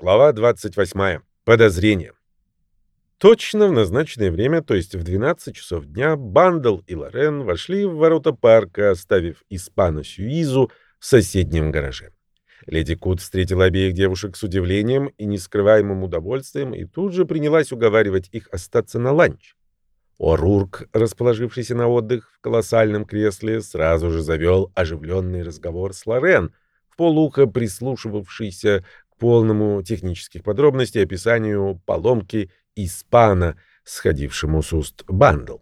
Глава 28. Подозрение. Точно в назначенное время, то есть в 12 часов дня, Бандл и Лорен вошли в ворота парка, оставив Испано-Сюизу в соседнем гараже. Леди Кут встретила обеих девушек с удивлением и нескрываемым удовольствием и тут же принялась уговаривать их остаться на ланч. О'Рурк, расположившийся на отдых в колоссальном кресле, сразу же завел оживленный разговор с Лорен, в полухо прислушивавшийся полному технических подробностей описанию поломки испана, сходившему с уст Бандл.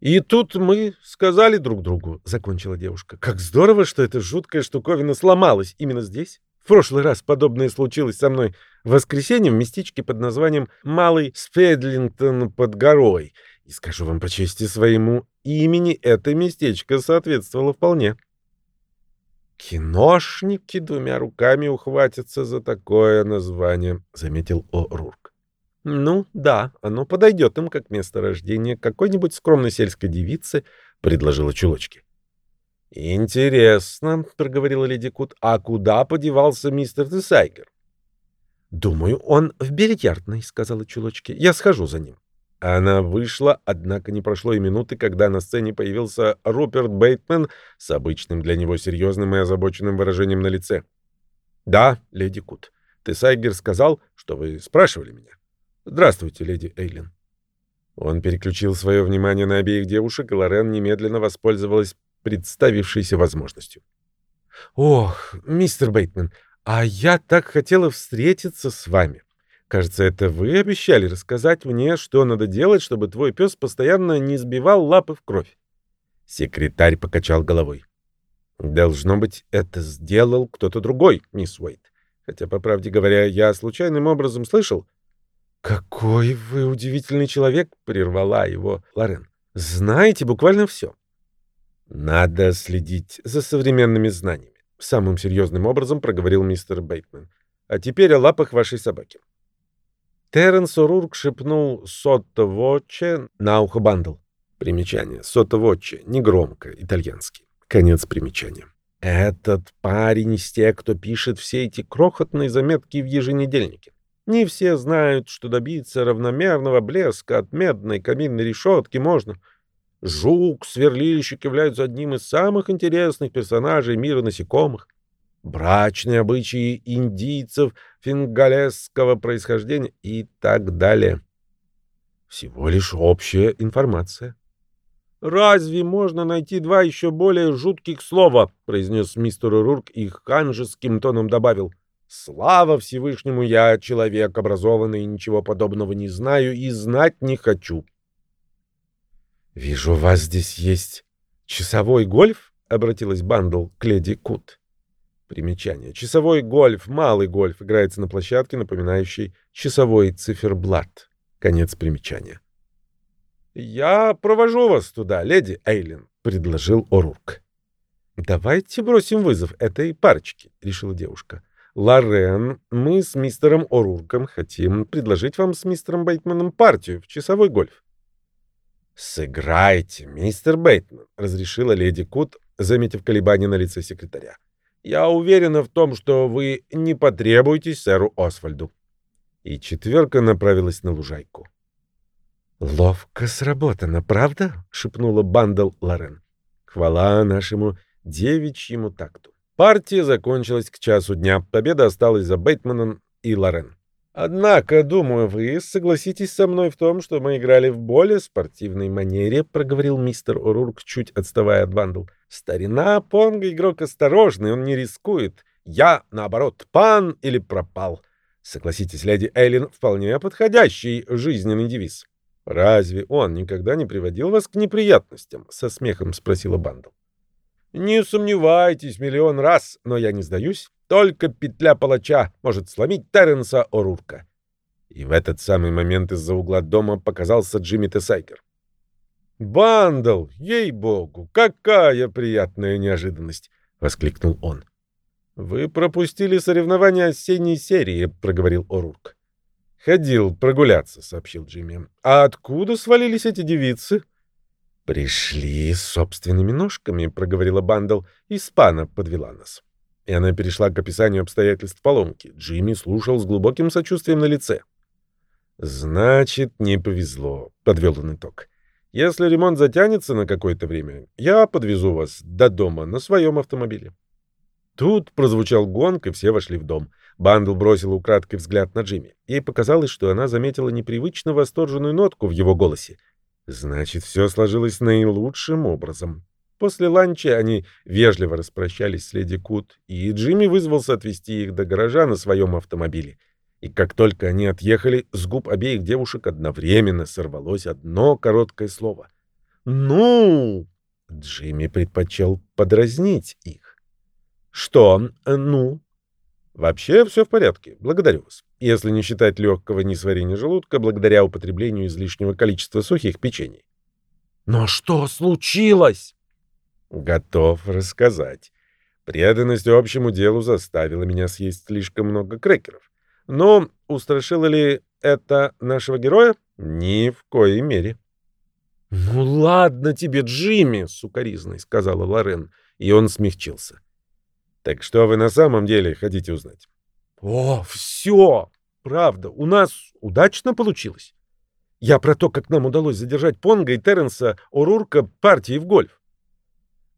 «И тут мы сказали друг другу», — закончила девушка, — «как здорово, что эта жуткая штуковина сломалась именно здесь. В прошлый раз подобное случилось со мной в воскресенье в местечке под названием Малый Спедлингтон под горой. И скажу вам по чести своему, имени это местечко соответствовало вполне». «Киношники двумя руками ухватятся за такое название», — заметил О'Рурк. «Ну, да, оно подойдет им как место рождения какой-нибудь скромной сельской девицы», — предложила Чулочки. «Интересно», — проговорила леди Кут, — «а куда подевался мистер Десайгер?» «Думаю, он в бильярдной», — сказала Чулочки. «Я схожу за ним». Она вышла, однако не прошло и минуты, когда на сцене появился Руперт Бейтман с обычным для него серьезным и озабоченным выражением на лице. «Да, леди Кут, Тесайгер сказал, что вы спрашивали меня». «Здравствуйте, леди Эйлин». Он переключил свое внимание на обеих девушек, и Лорен немедленно воспользовалась представившейся возможностью. «Ох, мистер Бейтман, а я так хотела встретиться с вами. Кажется, это вы обещали рассказать мне, что надо делать, чтобы твой пес постоянно не сбивал лапы в кровь». Секретарь покачал головой. «Должно быть, это сделал кто-то другой, мисс Уэйт. Хотя, по правде говоря, я случайным образом слышал, «Какой вы удивительный человек!» — прервала его Лорен. «Знаете буквально все». «Надо следить за современными знаниями», — самым серьезным образом проговорил мистер Бейтман. «А теперь о лапах вашей собаки». Терренс О'Рурк шепнул «Сотто Вотче» на ухо Бандл. Примечание. «Сотто Вотче» — негромко, итальянский. Конец примечания. Этот парень из тех, кто пишет все эти крохотные заметки в еженедельнике. Не все знают, что добиться равномерного блеска от медной каминной решетки можно. Жук, сверлильщик являются одним из самых интересных персонажей мира насекомых. Брачные обычаи индийцев фингалесского происхождения и так далее. Всего лишь общая информация. «Разве можно найти два еще более жутких слова?» — произнес мистер Рурк и ханжеским тоном добавил — Слава Всевышнему, я человек образованный, ничего подобного не знаю и знать не хочу. «Вижу, у вас здесь есть часовой гольф?» — обратилась Бандл к леди Кут. Примечание. Часовой гольф, малый гольф, играется на площадке, напоминающей часовой циферблат. Конец примечания. «Я провожу вас туда, леди Эйлин», — предложил О'Рурк. «Давайте бросим вызов этой парочке», — решила девушка. Лорен, мы с мистером О'Рурком хотим предложить вам с мистером Бейтманом партию в часовой гольф. «Сыграйте, мистер Бейтман», — разрешила леди Кут, заметив колебания на лице секретаря. «Я уверена в том, что вы не потребуетесь сэру Освальду». И четверка направилась на лужайку. «Ловко сработано, правда?» — шепнула Бандл Лорен. «Хвала нашему девичьему такту». Партия закончилась к часу дня. Победа осталась за Бейтманом и Лорен. «Однако, думаю, вы согласитесь со мной в том, что мы играли в более спортивной манере», — проговорил мистер О'Рурк, чуть отставая от Бандл. «Старина Понго игрок осторожный, он не рискует. Я, наоборот, пан или пропал». Согласитесь, леди Эйлин, вполне подходящий жизненный девиз. «Разве он никогда не приводил вас к неприятностям?» — со смехом спросила Бандл. Не сомневайтесь миллион раз, но я не сдаюсь. Только петля палача может сломить Терренса О'Рурка. И в этот самый момент из-за угла дома показался Джимми Тесайгер. «Бандл! Ей-богу! Какая приятная неожиданность!» — воскликнул он. «Вы пропустили соревнования осенней серии», — проговорил О'Рурк. «Ходил прогуляться», — сообщил Джимми. «А откуда свалились эти девицы?» «Пришли собственными ножками», — проговорила Бандл. «Испана подвела нас». и она перешла к описанию обстоятельств поломки. Джимми слушал с глубоким сочувствием на лице. «Значит, не повезло», — подвел он итог. «Если ремонт затянется на какое-то время, я подвезу вас до дома на своем автомобиле». Тут прозвучал гонг, и все вошли в дом. Бандл бросил украдкой взгляд на Джимми. Ей показалось, что она заметила непривычно восторженную нотку в его голосе. Значит, все сложилось наилучшим образом. После ланча они вежливо распрощались с леди Кут, и Джимми вызвался отвезти их до гаража на своем автомобиле. И как только они отъехали, с губ обеих девушек одновременно сорвалось одно короткое слово. «Ну!» Джимми предпочел подразнить их. «Что? Ну?» «Вообще все в порядке. Благодарю вас. Если не считать легкого несварения желудка благодаря употреблению излишнего количества сухих печений». «Но что случилось?» Готов рассказать. Преданность общему делу заставила меня съесть слишком много крекеров. Но устрашило ли это нашего героя? Ни в коей мере. «Ну ладно тебе, Джимми!» — сукоризной сказала Лорен, и он смягчился. «Так что вы на самом деле хотите узнать?» «О, все! Правда, у нас удачно получилось. Я про то, как нам удалось задержать Понга и Терренса Орурка партии в гольф.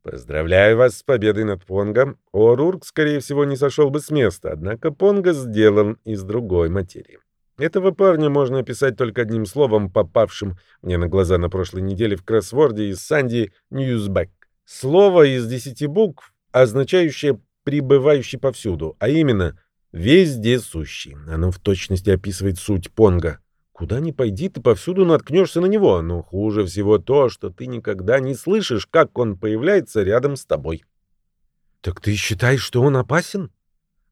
Поздравляю вас с победой над Понгом. Орурк, скорее всего, не сошел бы с места, однако Понга сделан из другой материи. Этого парня можно описать только одним словом, попавшим мне на глаза на прошлой неделе в кроссворде из Санди Ньюсбэк. Слово из десяти букв, означающее «пребывающий повсюду», а именно «вездесущий». Оно в точности описывает суть Понга. Куда ни пойди, ты повсюду наткнешься на него, но хуже всего то, что ты никогда не слышишь, как он появляется рядом с тобой. Так ты считаешь, что он опасен?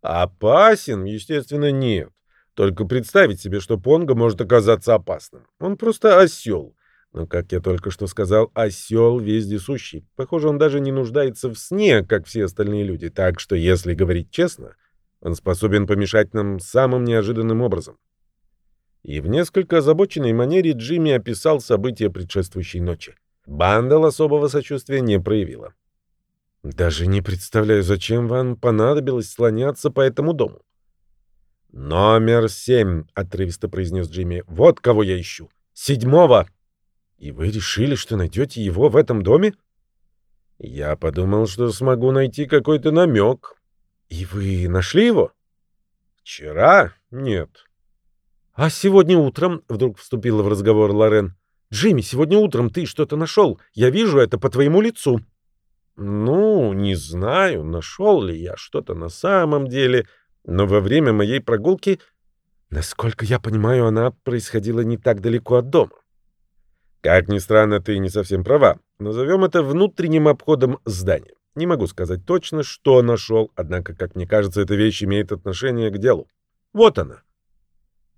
Опасен, естественно, нет. Только представить себе, что Понго может оказаться опасным. Он просто осел. Но, как я только что сказал, осел вездесущий. Похоже, он даже не нуждается в сне, как все остальные люди. Так что, если говорить честно, он способен помешать нам самым неожиданным образом и в несколько озабоченной манере Джимми описал события предшествующей ночи. Бандал особого сочувствия не проявила. «Даже не представляю, зачем вам понадобилось слоняться по этому дому». «Номер семь», — отрывисто произнес Джимми. «Вот кого я ищу. Седьмого». «И вы решили, что найдете его в этом доме?» «Я подумал, что смогу найти какой-то намек». «И вы нашли его?» «Вчера? Нет. «А сегодня утром...» — вдруг вступила в разговор Лорен. «Джимми, сегодня утром ты что-то нашел. Я вижу это по твоему лицу». «Ну, не знаю, нашел ли я что-то на самом деле, но во время моей прогулки, насколько я понимаю, она происходила не так далеко от дома». «Как ни странно, ты не совсем права. Назовем это внутренним обходом здания. Не могу сказать точно, что нашел, однако, как мне кажется, эта вещь имеет отношение к делу. Вот она».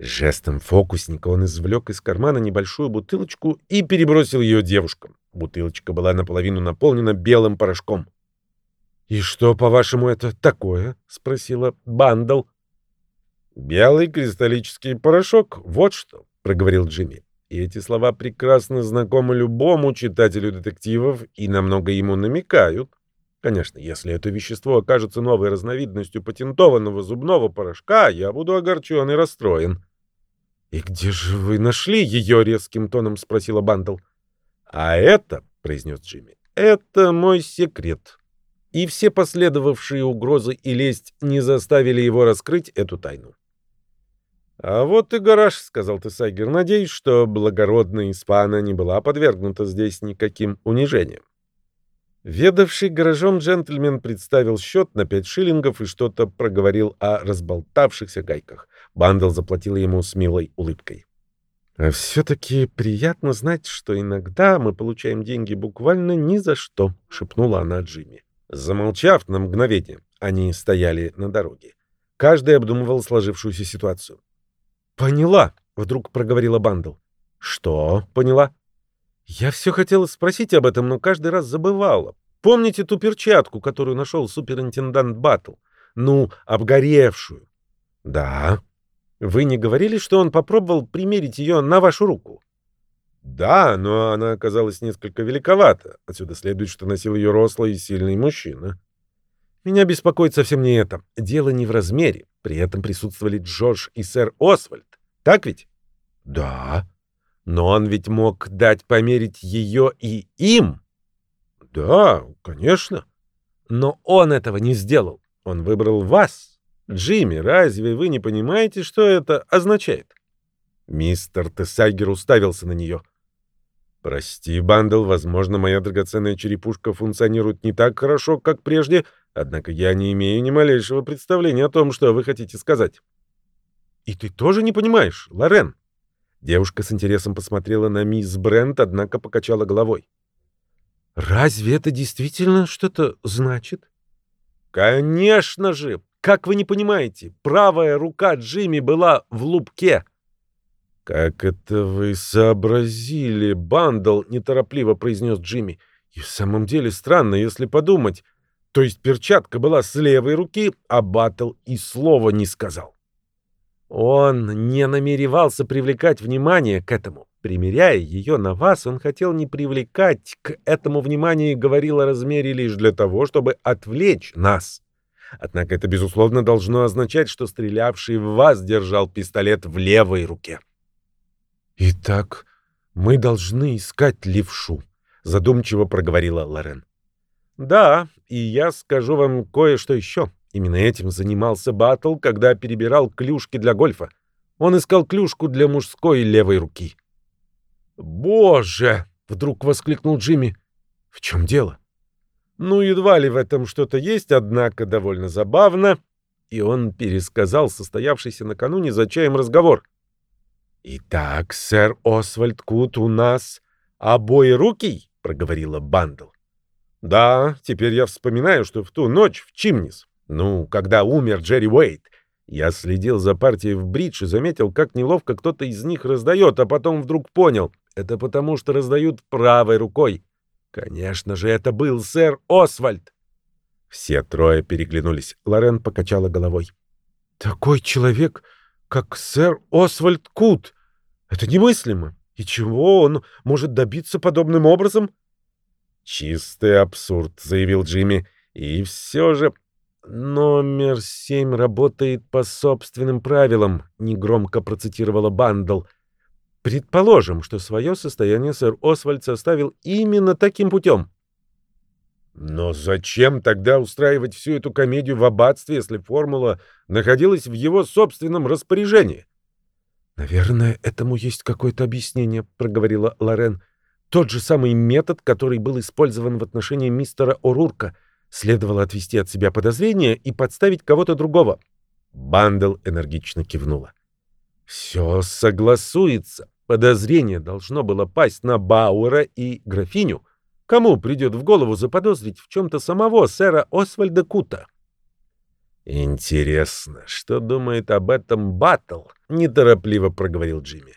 Жестом фокусника он извлек из кармана небольшую бутылочку и перебросил ее девушкам. Бутылочка была наполовину наполнена белым порошком. «И что, по-вашему, это такое?» — спросила Бандл. «Белый кристаллический порошок, вот что», — проговорил Джимми. И эти слова прекрасно знакомы любому читателю детективов и намного ему намекают. Конечно, если это вещество окажется новой разновидностью патентованного зубного порошка, я буду огорчен и расстроен. — И где же вы нашли ее? — резким тоном спросила Бандл. — А это, — произнес Джимми, — это мой секрет. И все последовавшие угрозы и лесть не заставили его раскрыть эту тайну. — А вот и гараж, — сказал Тесайгер. — Надеюсь, что благородная Испана не была подвергнута здесь никаким унижением. Ведавший гаражом джентльмен представил счет на пять шиллингов и что-то проговорил о разболтавшихся гайках. Бандл заплатила ему с милой улыбкой. «А все-таки приятно знать, что иногда мы получаем деньги буквально ни за что», — шепнула она Джимми. Замолчав на мгновение, они стояли на дороге. Каждый обдумывал сложившуюся ситуацию. «Поняла», — вдруг проговорила Бандл. «Что поняла?» Я все хотела спросить об этом, но каждый раз забывала. Помните ту перчатку, которую нашел суперинтендант Баттл? Ну, обгоревшую. Да. Вы не говорили, что он попробовал примерить ее на вашу руку? Да, но она оказалась несколько великовата. Отсюда следует, что носил ее рослый и сильный мужчина. Меня беспокоит совсем не это. Дело не в размере. При этом присутствовали Джордж и сэр Освальд. Так ведь? Да. Но он ведь мог дать померить ее и им. Да, конечно. Но он этого не сделал. Он выбрал вас. Джимми, разве вы не понимаете, что это означает? Мистер Тессайгер уставился на нее. «Прости, Бандл, возможно, моя драгоценная черепушка функционирует не так хорошо, как прежде, однако я не имею ни малейшего представления о том, что вы хотите сказать». «И ты тоже не понимаешь, Лорен?» Девушка с интересом посмотрела на мисс Брент, однако покачала головой. «Разве это действительно что-то значит?» «Конечно же! Как вы не понимаете, правая рука Джимми была в лупке!» «Как это вы сообразили, Бандл?» — неторопливо произнес Джимми. «И в самом деле странно, если подумать. То есть перчатка была с левой руки, а Баттл и слова не сказал». Он не намеревался привлекать внимание к этому. Примеряя ее на вас, он хотел не привлекать к этому внимания и говорил о размере лишь для того, чтобы отвлечь нас. Однако это, безусловно, должно означать, что стрелявший в вас держал пистолет в левой руке. «Итак, мы должны искать левшу», — задумчиво проговорила Лорен. «Да, и я скажу вам кое-что еще. Именно этим занимался Баттл, когда перебирал клюшки для гольфа. Он искал клюшку для мужской левой руки». «Боже!» — вдруг воскликнул Джимми. «В чем дело?» «Ну, едва ли в этом что-то есть, однако довольно забавно». И он пересказал состоявшийся накануне за чаем разговор. «Итак, сэр Освальд Кут у нас обоирукий?» — проговорила Бандл. «Да, теперь я вспоминаю, что в ту ночь в Чимнис, ну, когда умер Джерри Уэйт, я следил за партией в бридж и заметил, как неловко кто-то из них раздает, а потом вдруг понял — это потому, что раздают правой рукой. Конечно же, это был сэр Освальд!» Все трое переглянулись. Лорен покачала головой. «Такой человек, как сэр Освальд Кут!» Это немыслимо. И чего он может добиться подобным образом? Чистый абсурд, заявил Джимми. И все же номер семь работает по собственным правилам, негромко процитировала Бандл. Предположим, что свое состояние сэр Освальд составил именно таким путем. Но зачем тогда устраивать всю эту комедию в аббатстве, если формула находилась в его собственном распоряжении? «Наверное, этому есть какое-то объяснение», — проговорила Лорен. «Тот же самый метод, который был использован в отношении мистера О'Рурка. Следовало отвести от себя подозрения и подставить кого-то другого». Бандл энергично кивнула. «Все согласуется. Подозрение должно было пасть на Бауэра и графиню. Кому придет в голову заподозрить в чем-то самого сэра Освальда Кута?» «Интересно, что думает об этом Баттл?» — неторопливо проговорил Джимми.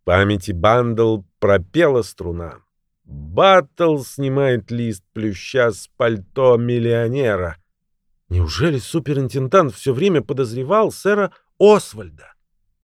В памяти Бандл пропела струна. Баттл снимает лист плюща с пальто миллионера. Неужели суперинтендант все время подозревал сэра Освальда?